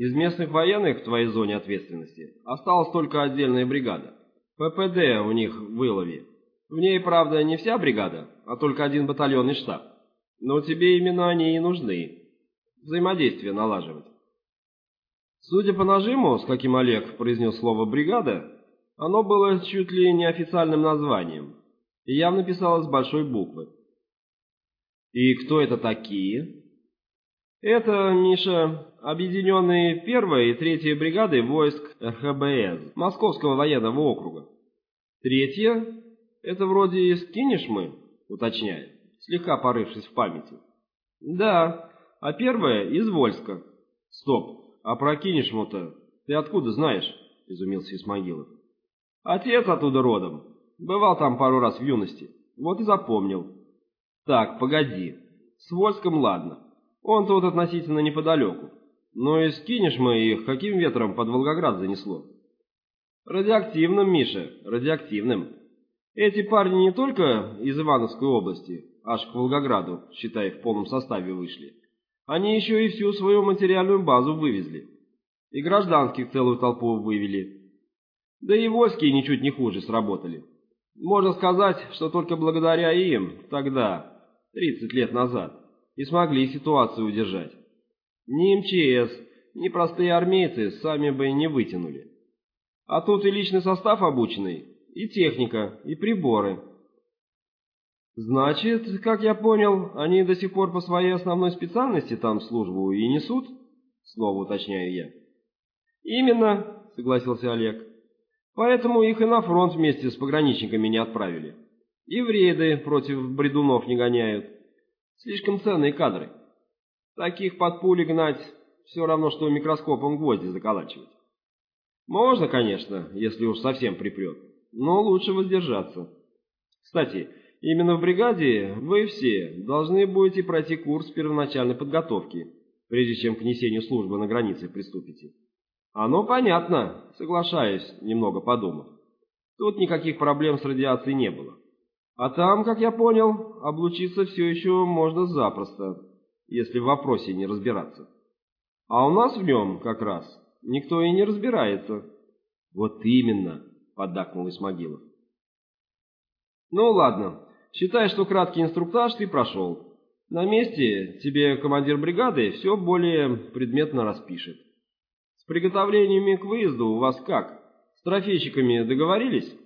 Из местных военных в твоей зоне ответственности осталась только отдельная бригада. ППД у них в Илове. В ней, правда, не вся бригада, а только один батальонный штаб. Но тебе именно они и нужны. Взаимодействие налаживать. Судя по нажиму, с каким Олег произнес слово «бригада», оно было чуть ли не официальным названием и явно писалось с большой буквы. «И кто это такие?» «Это, Миша, объединенные первая и третья бригады войск РХБС Московского военного округа. Третья — это вроде из Кинешмы, уточняет, слегка порывшись в памяти. Да, а первая — из Вольска. Стоп, а про Кинешму-то ты откуда знаешь? — изумился Исмагилов. Отец оттуда родом. Бывал там пару раз в юности. Вот и запомнил. Так, погоди. С Вольском ладно. Он тут относительно неподалеку. Но и скинешь мы их, каким ветром под Волгоград занесло? Радиоактивным, Миша, радиоактивным. Эти парни не только из Ивановской области, аж к Волгограду, считай, в полном составе вышли. Они еще и всю свою материальную базу вывезли. И гражданских целую толпу вывели. Да и войски ничуть не хуже сработали. Можно сказать, что только благодаря им тогда, 30 лет назад, и смогли ситуацию удержать. Ни МЧС, ни простые армейцы сами бы не вытянули. А тут и личный состав обученный, и техника, и приборы. Значит, как я понял, они до сих пор по своей основной специальности там службу и несут? Снова уточняю я. Именно, согласился Олег. Поэтому их и на фронт вместе с пограничниками не отправили. И в рейды против бредунов не гоняют. Слишком ценные кадры. Таких под пули гнать все равно, что микроскопом гвозди заколачивать. Можно, конечно, если уж совсем припрет, но лучше воздержаться. Кстати, именно в бригаде вы все должны будете пройти курс первоначальной подготовки, прежде чем к несению службы на границе приступите. Оно понятно, соглашаюсь, немного подумав. Тут никаких проблем с радиацией не было. А там, как я понял, облучиться все еще можно запросто если в вопросе не разбираться. А у нас в нем как раз никто и не разбирается. Вот именно, поддакнул Исмагилов. Ну ладно, считай, что краткий инструктаж ты прошел. На месте тебе командир бригады все более предметно распишет. С приготовлениями к выезду у вас как? С трофейщиками договорились?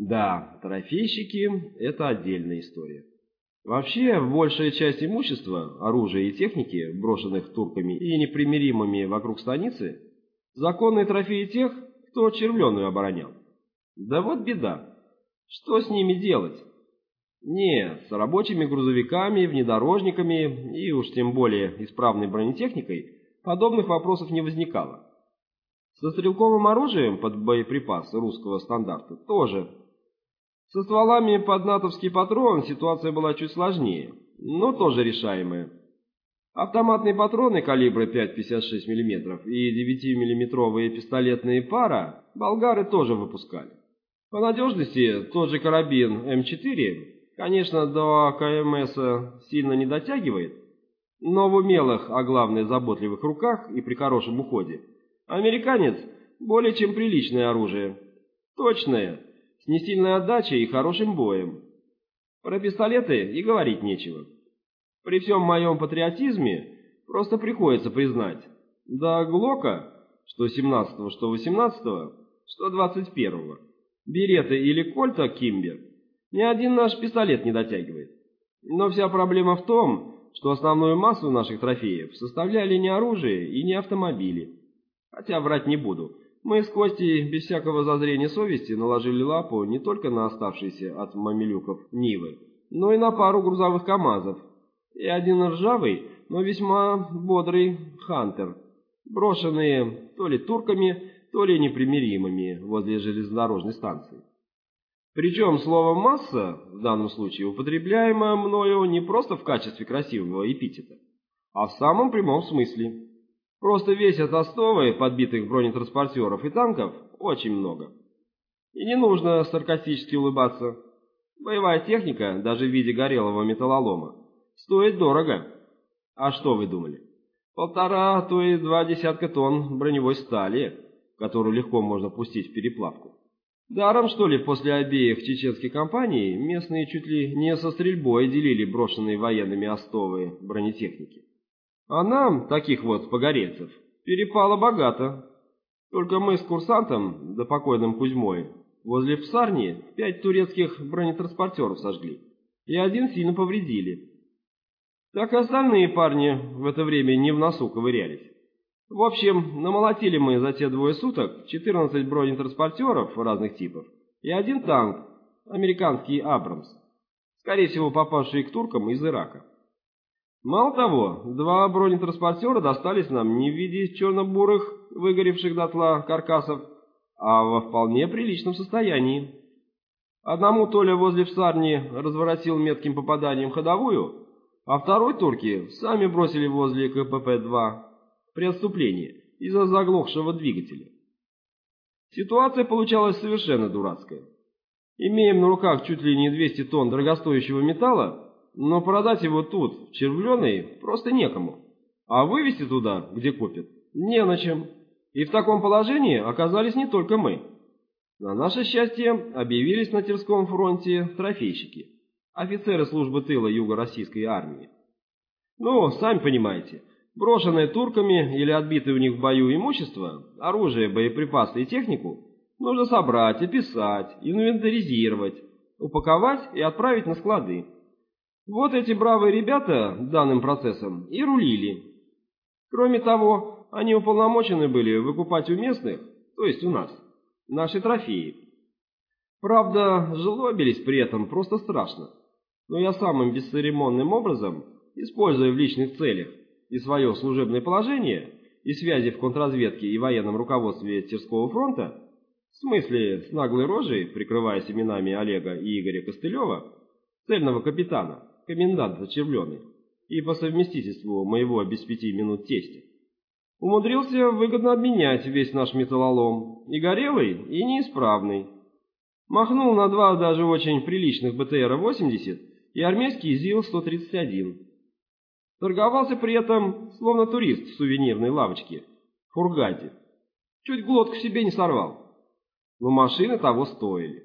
Да, трофейщики – это отдельная история. Вообще, большая часть имущества, оружия и техники, брошенных турками и непримиримыми вокруг станицы, законные трофеи тех, кто червленую оборонял. Да вот беда. Что с ними делать? Нет, с рабочими грузовиками, внедорожниками и уж тем более исправной бронетехникой подобных вопросов не возникало. Со стрелковым оружием под боеприпасы русского стандарта тоже со стволами под натовский патрон ситуация была чуть сложнее, но тоже решаемая. Автоматные патроны калибра 5,56 мм и 9-мм пистолетные пара болгары тоже выпускали. По надежности тот же карабин М4, конечно, до КМС сильно не дотягивает, но в умелых, а главное заботливых руках и при хорошем уходе, американец более чем приличное оружие. Точное, с несильной отдачей и хорошим боем. Про пистолеты и говорить нечего. При всем моем патриотизме просто приходится признать, до Глока, что 17-го, что 18-го, что 21-го, Береты или Кольта Кимбер, ни один наш пистолет не дотягивает. Но вся проблема в том, что основную массу наших трофеев составляли не оружие и не автомобили. Хотя врать не буду, мы с Костей без всякого зазрения совести наложили лапу не только на оставшиеся от мамилюков Нивы, но и на пару грузовых КАМАЗов. И один ржавый, но весьма бодрый Хантер, брошенные то ли турками, то ли непримиримыми возле железнодорожной станции. Причем слово «масса» в данном случае употребляемо мною не просто в качестве красивого эпитета, а в самом прямом смысле. Просто весят остовы подбитых бронетранспортеров и танков очень много. И не нужно саркастически улыбаться. Боевая техника, даже в виде горелого металлолома, стоит дорого. А что вы думали? Полтора, то и два десятка тонн броневой стали, которую легко можно пустить в переплавку. Даром, что ли, после обеих чеченских кампаний местные чуть ли не со стрельбой делили брошенные военными остовы бронетехники. А нам, таких вот погорельцев, перепало богато. Только мы с курсантом, да покойным Кузьмой, возле псарни пять турецких бронетранспортеров сожгли, и один сильно повредили. Так и остальные парни в это время не в носу ковырялись. В общем, намолотили мы за те двое суток 14 бронетранспортеров разных типов и один танк, американский «Абрамс», скорее всего попавший к туркам из Ирака. Мало того, два бронетранспортера достались нам не в виде черно-бурых, выгоревших дотла каркасов, а во вполне приличном состоянии. Одному Толя возле всарни разворотил метким попаданием ходовую, а второй турки сами бросили возле КПП-2 при отступлении из-за заглохшего двигателя. Ситуация получалась совершенно дурацкая. Имеем на руках чуть ли не 200 тонн дорогостоящего металла, но продать его тут, в Червленой, просто некому. А вывезти туда, где купят, не на чем. И в таком положении оказались не только мы. На наше счастье объявились на Терском фронте трофейщики, офицеры службы тыла Юго-Российской армии. Ну, сами понимаете, Брошенное турками или отбитое у них в бою имущество, оружие, боеприпасы и технику нужно собрать, описать, инвентаризировать, упаковать и отправить на склады. Вот эти бравые ребята данным процессом и рулили. Кроме того, они уполномочены были выкупать у местных, то есть у нас, наши трофеи. Правда, жлобились при этом просто страшно, но я самым бесцеремонным образом, используя в личных целях, и свое служебное положение, и связи в контрразведке и военном руководстве Терского фронта, в смысле с наглой рожей, прикрываясь именами Олега и Игоря Костылева, цельного капитана, коменданта Червленой, и по совместительству моего без пяти минут тестя, умудрился выгодно обменять весь наш металлолом, и горелый, и неисправный. Махнул на два даже очень приличных БТРа-80 и армейский ЗИЛ-131. Торговался при этом, словно турист в сувенирной лавочке, в фургате. Чуть глотку себе не сорвал. Но машины того стоили.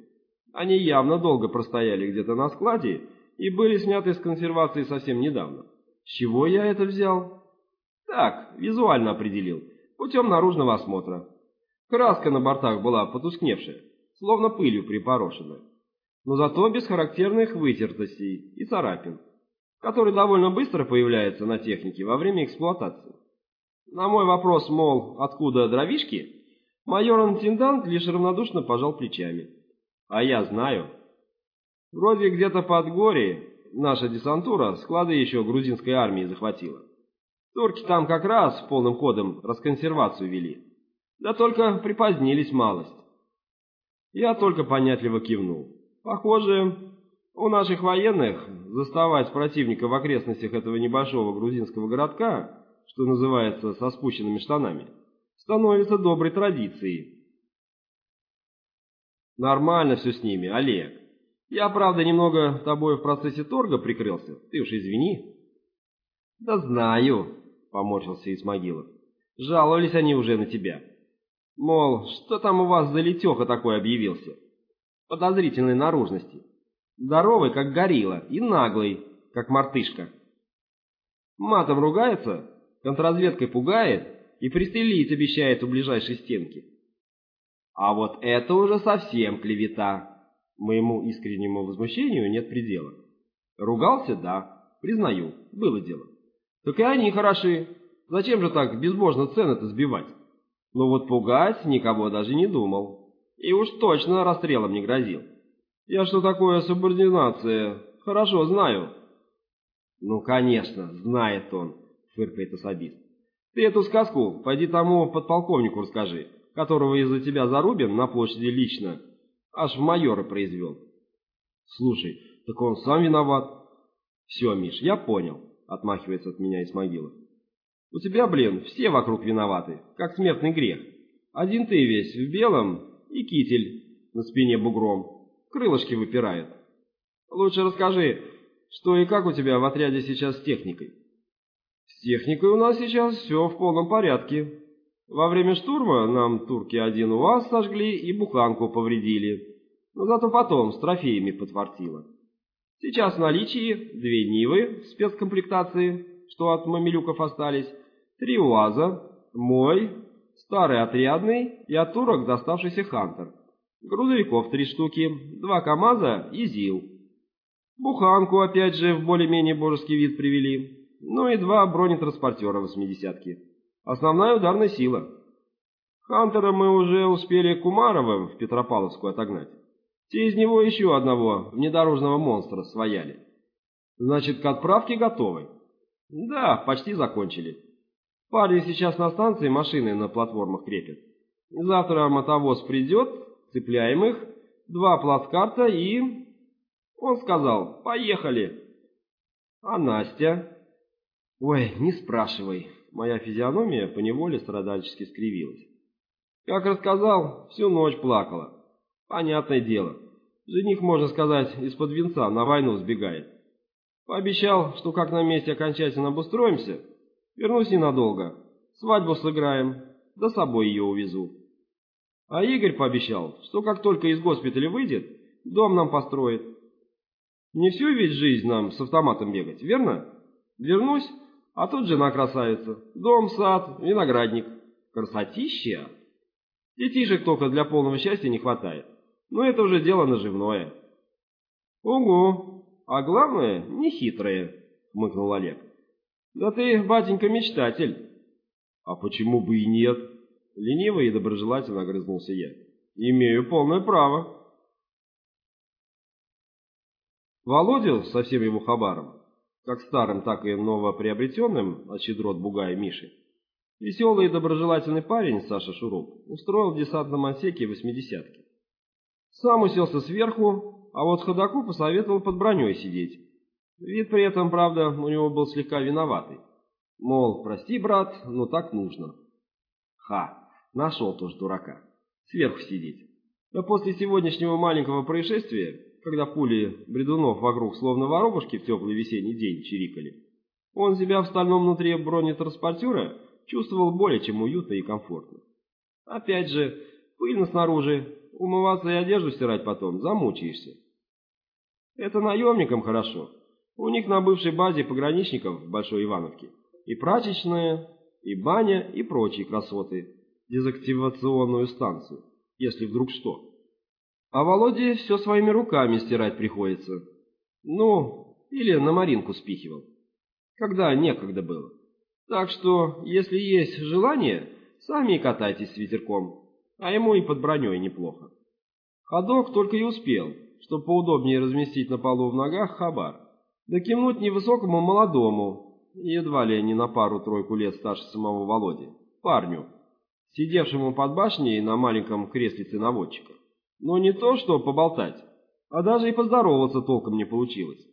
Они явно долго простояли где-то на складе и были сняты с консервации совсем недавно. С чего я это взял? Так, визуально определил, путем наружного осмотра. Краска на бортах была потускневшая, словно пылью припорошенная, но зато без характерных вытертостей и царапин который довольно быстро появляется на технике во время эксплуатации. На мой вопрос, мол, откуда дровишки, майор-интендант лишь равнодушно пожал плечами. А я знаю. Вроде где-то под горе наша десантура склады еще грузинской армии захватила. Турки там как раз полным ходом расконсервацию вели. Да только припозднились малость. Я только понятливо кивнул. Похоже, у наших военных заставать противника в окрестностях этого небольшого грузинского городка, что называется, со спущенными штанами, становится доброй традицией. Нормально все с ними, Олег. Я, правда, немного тобой в процессе торга прикрылся, ты уж извини. Да знаю, поморщился Исмагилов. Жаловались они уже на тебя. Мол, что там у вас за летеха такой объявился? Подозрительной наружности. Здоровый, как горилла, и наглый, как мартышка. Матом ругается, контрразведкой пугает и пристрелить обещает у ближайшей стенки. А вот это уже совсем клевета. Моему искреннему возмущению нет предела. Ругался, да, признаю, было дело. Так и они хороши. Зачем же так безбожно цены-то сбивать? Но вот пугать никого даже не думал. И уж точно расстрелом не грозил. Я что такое субординация, хорошо знаю. Ну, конечно, знает он, фыркает особист. Ты эту сказку пойди тому подполковнику расскажи, которого из-за тебя Зарубин на площади лично аж в майора произвел. Слушай, так он сам виноват. Все, Миш, я понял, отмахивается от меня Исмагилов. У тебя, блин, все вокруг виноваты, как смертный грех. Один ты весь в белом и китель на спине бугром крылышки выпирают. Лучше расскажи, что и как у тебя в отряде сейчас с техникой. С техникой у нас сейчас все в полном порядке. Во время штурма нам турки один УАЗ сожгли и буханку повредили, но зато потом с трофеями подфартило. Сейчас в наличии две Нивы спецкомплектации, что от мамилюков остались, три УАЗа, мой, старый отрядный и от турок доставшийся Хантер, грузовиков три штуки, два КАМАЗа и ЗИЛ. Буханку опять же в более-менее божеский вид привели, ну и два бронетранспортера восьмидесятки. Основная ударная сила. Хантера мы уже успели Кумаровым в Петропавловску отогнать. Те из него еще одного внедорожного монстра свояли. Значит, к отправке готовы? Да, почти закончили. Парни сейчас на станции машины на платформах крепят. Завтра мотовоз придет, цепляем их, два плацкарта и... Он сказал, поехали. А Настя? Ой, не спрашивай. Моя физиономия поневоле страдальчески скривилась. Как рассказал, всю ночь плакала. Понятное дело. Жених, можно сказать, из-под венца на войну сбегает. Пообещал, что как на месте окончательно обустроимся, вернусь ненадолго. Свадьбу сыграем, да собой ее увезу. А Игорь пообещал, что как только из госпиталя выйдет, дом нам построит. Не всю ведь жизнь нам с автоматом бегать, верно? Вернусь, а тут жена красавица. Дом, сад, виноградник. Красотища! Детишек только для полного счастья не хватает. Но это уже дело наживное. Угу. А главное, не хитрое, хмыкнул Олег. Да ты, батенька, мечтатель. А почему бы и нет? Лениво и доброжелательно огрызнулся я. Имею полное право. Володя со всем его хабаром, как старым, так и новоприобретенным от щедрот Бугая Миши, веселый и доброжелательный парень Саша Шуруп устроил в десантном отсеке восьмидесятки. Сам уселся сверху, а вот ходаку посоветовал под броней сидеть. Вид при этом, правда, у него был слегка виноватый. Мол, прости, брат, но так нужно. Ха, нашел тоже дурака. Сверху сидеть. Да после сегодняшнего маленького происшествия, когда пули бредунов вокруг словно воробушки в теплый весенний день чирикали, он себя в стальном внутри бронетранспортера чувствовал более чем уютно и комфортно. Опять же, пыльно снаружи, умываться и одежду стирать потом, замучаешься. Это наемникам хорошо. У них на бывшей базе пограничников в Большой Ивановке и прачечная, и баня, и прочие красоты, дезактивационную станцию, если вдруг что. А Володе все своими руками стирать приходится. Ну, или на Маринку спихивал. Когда некогда было. Так что, если есть желание, сами катайтесь с ветерком а ему и под броней неплохо. Ходок только и успел, чтобы поудобнее разместить на полу в ногах хабар, да кивнуть невысокому молодому, едва ли не на пару-тройку лет старше самого Володи, парню, сидевшему под башней на маленьком креслице наводчика. Но не то, что поболтать, а даже и поздороваться толком не получилось.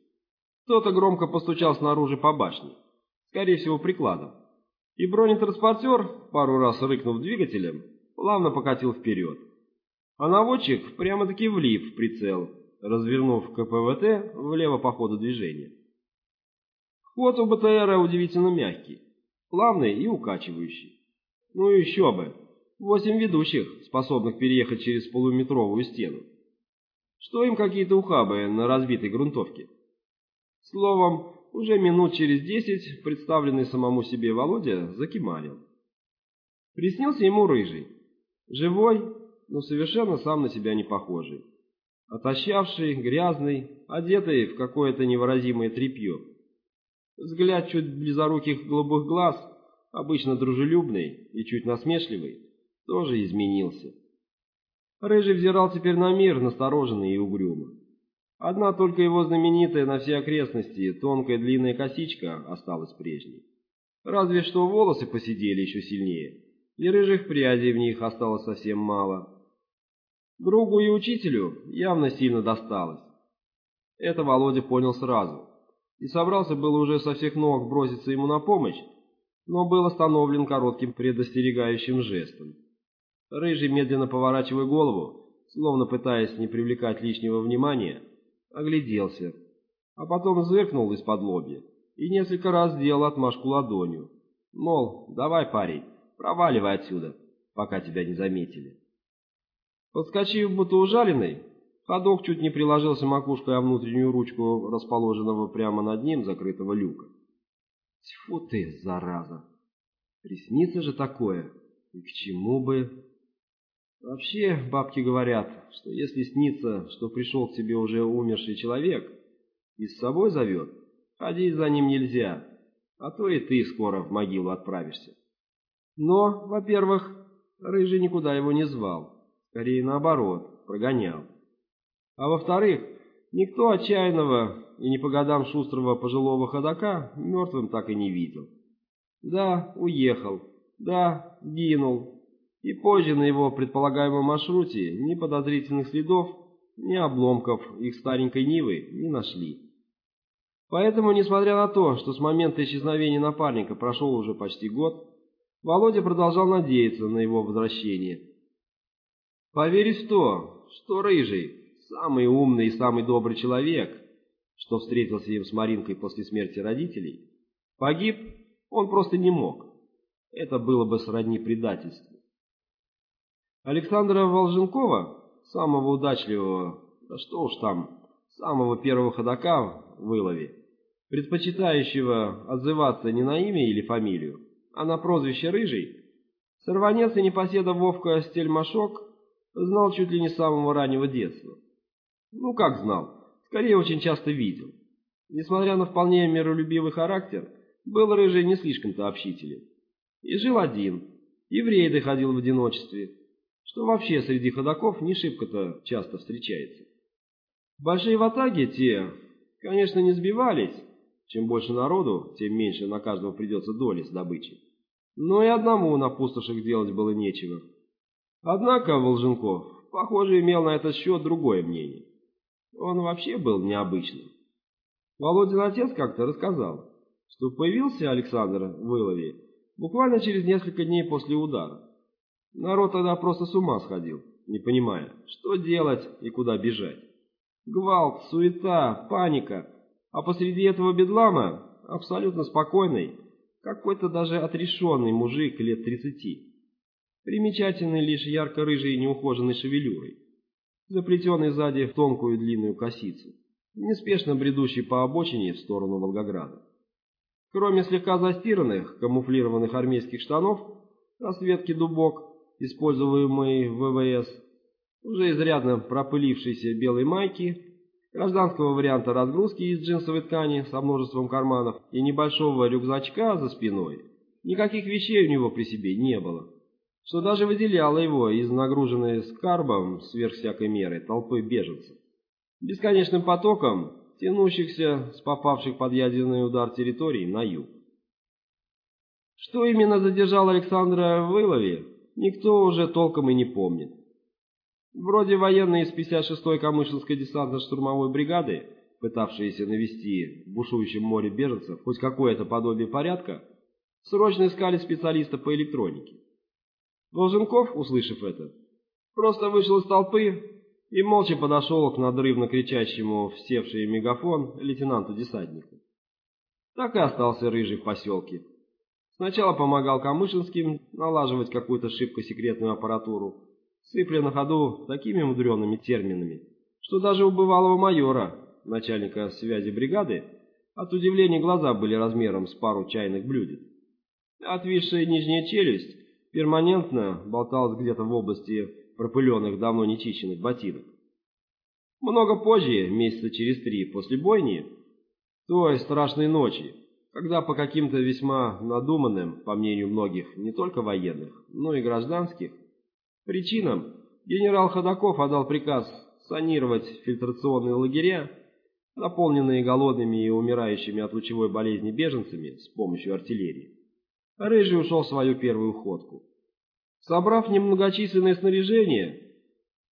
Кто-то громко постучал снаружи по башне, скорее всего прикладом, и бронетранспортер, пару раз рыкнув двигателем, плавно покатил вперед. А наводчик прямо-таки влип в прицел, развернув КПВТ влево по ходу движения. Ход у БТРа удивительно мягкий, плавный и укачивающий. Ну еще бы, восемь ведущих, способных переехать через полуметровую стену. Что им какие-то ухабы на разбитой грунтовке? Словом, уже минут через десять представленный самому себе Володя закимарил. Приснился ему рыжий, Живой, но совершенно сам на себя не похожий. Отощавший, грязный, одетый в какое-то невыразимое тряпье. Взгляд чуть близоруких голубых глаз, обычно дружелюбный и чуть насмешливый, тоже изменился. Рыжий взирал теперь на мир настороженный и угрюмо. Одна только его знаменитая на все окрестности тонкая длинная косичка осталась прежней. Разве что волосы посидели еще сильнее и рыжих прядей в них осталось совсем мало. Другу и учителю явно сильно досталось. Это Володя понял сразу, и собрался было уже со всех ног броситься ему на помощь, но был остановлен коротким предостерегающим жестом. Рыжий, медленно поворачивая голову, словно пытаясь не привлекать лишнего внимания, огляделся, а потом зыркнул из-под лобья и несколько раз сделал отмашку ладонью. Мол, давай, парень, проваливай отсюда, пока тебя не заметили. Подскочив, будто ужаленный, ходок чуть не приложился макушкой о внутреннюю ручку расположенного прямо над ним закрытого люка. Тьфу ты, зараза! Приснится же такое, и к чему бы... Вообще, бабки говорят, что если снится, что пришел к тебе уже умерший человек и с собой зовет, ходить за ним нельзя, а то и ты скоро в могилу отправишься. Но, во-первых, Рыжий никуда его не звал, скорее наоборот, прогонял. А во-вторых, никто отчаянного и не по годам шустрого пожилого ходока мертвым так и не видел. Да, уехал, да, сгинул, и позже на его предполагаемом маршруте ни подозрительных следов, ни обломков их старенькой Нивы не нашли. Поэтому, несмотря на то, что с момента исчезновения напарника прошел уже почти год, Володя продолжал надеяться на его возвращение. Поверить в то, что Рыжий, самый умный и самый добрый человек, что встретился им с Маринкой после смерти родителей, погиб, он просто не мог. Это было бы сродни предательству. Александра Волженкова, самого удачливого, да что уж там, самого первого ходока в вылове, предпочитающего отзываться не на имя или фамилию, а на прозвище Рыжий, сорванец и непоседа Вовка Стельмашок знал чуть ли не с самого раннего детства. Ну как знал, скорее очень часто видел. Несмотря на вполне миролюбивый характер, был Рыжий не слишком-то общителен. И жил один, и в рейды ходил в одиночестве, что вообще среди ходаков не шибко-то часто встречается. Большие ватаги те, конечно, не сбивались, чем больше народу, тем меньше на каждого придется доли с добычей. Но и одному на пустошах делать было нечего. Однако Волженков, похоже, имел на этот счет другое мнение. Он вообще был необычным. Володин отец как-то рассказал, что появился Александр в Илове буквально через несколько дней после удара. Народ тогда просто с ума сходил, не понимая, что делать и куда бежать. Гвалт, суета, паника, а посреди этого бедлама абсолютно спокойный, какой-то даже отрешенный мужик лет тридцати. Примечательный лишь ярко-рыжей неухоженной шевелюрой, заплетенный сзади в тонкую длинную косицу, неспешно бредущий по обочине в сторону Волгограда. Кроме слегка застиранных, камуфлированных армейских штанов, расцветки дубок используемой в ВВС, уже изрядно пропылившейся белой майки, гражданского варианта разгрузки из джинсовой ткани со множеством карманов и небольшого рюкзачка за спиной, никаких вещей у него при себе не было, что даже выделяло его из нагруженной скарбом сверх всякой меры толпы беженцев. Бесконечным потоком, тянущихся с попавших под ядерный удар территорий на юг. Что именно задержал Александра в Илове, никто уже толком и не помнит. Вроде военные из 56-й Камышлинской десантно-штурмовой бригады, пытавшиеся навести в бушующем море беженцев хоть какое-то подобие порядка, срочно искали специалиста по электронике. Долженков, услышав это, просто вышел из толпы и молча подошел к надрывно кричащему в мегафон лейтенанту-десантнику. Так и остался рыжий в поселке, Сначала помогал Камышинским налаживать какую-то шибко секретную аппаратуру, сыпля на ходу такими мудреными терминами, что даже у бывалого майора, начальника связи бригады, от удивления глаза были размером с пару чайных блюдец. Отвисшая нижняя челюсть перманентно болталась где-то в области пропыленных, давно нечищенных ботинок. Много позже, месяца через три после бойни, той страшной ночи, когда по каким-то весьма надуманным, по мнению многих, не только военных, но и гражданских, причинам генерал Ходаков отдал приказ санировать фильтрационные лагеря, наполненные голодными и умирающими от лучевой болезни беженцами с помощью артиллерии. Рыжий ушел в свою первую ходку. Собрав немногочисленное снаряжение,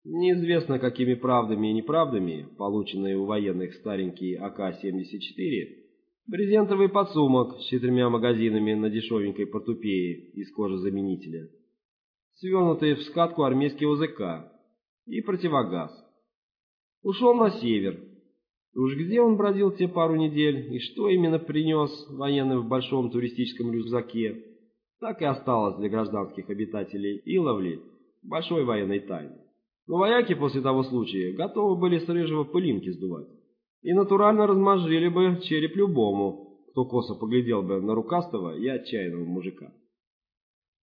неизвестно какими правдами и неправдами, полученные у военных старенькие АК-74, Брезентовый подсумок с четырьмя магазинами на дешевенькой портупее из кожезаменителя. Свернутый в скатку армейский ОЗК и противогаз. Ушел на север. Уж где он бродил те пару недель и что именно принес военным в большом туристическом рюкзаке, так и осталось для гражданских обитателей Иловли большой военной тайной. Но вояки после того случая готовы были с рыжего пылинки сдувать. И натурально размозжили бы череп любому, кто косо поглядел бы на рукастого и отчаянного мужика.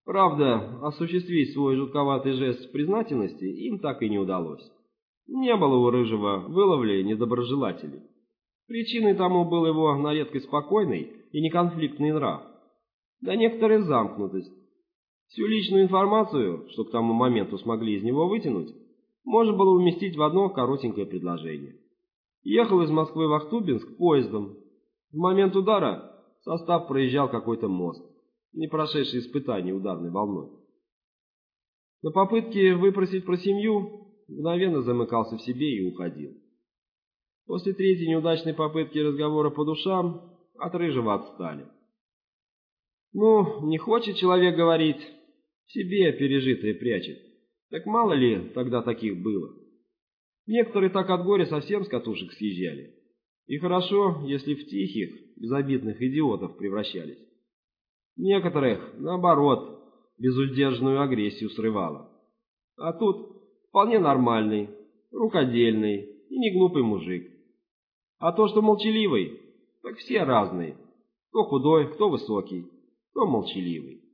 Правда, осуществить свой жутковатый жест признательности им так и не удалось. Не было у Рыжего выловли недоброжелателей. Причиной тому был его на редкость спокойный и неконфликтный нрав, да некоторая замкнутость. Всю личную информацию, что к тому моменту смогли из него вытянуть, можно было уместить в одно коротенькое предложение. Ехал из Москвы в Ахтубинск поездом. В момент удара состав проезжал какой-то мост, не прошедший испытание ударной волной. На попытке выпросить про семью мгновенно замыкался в себе и уходил. После третьей неудачной попытки разговора по душам от Рыжего отстали. Ну, не хочет человек говорить, в себе пережитое прячет. Так мало ли тогда таких было. Некоторые так от горя совсем с катушек съезжали. И хорошо, если в тихих, безобидных идиотов превращались. Некоторых, наоборот, безудержную агрессию срывало. А тут вполне нормальный, рукодельный и не глупый мужик. А то, что молчаливый, так все разные. Кто худой, кто высокий, кто молчаливый.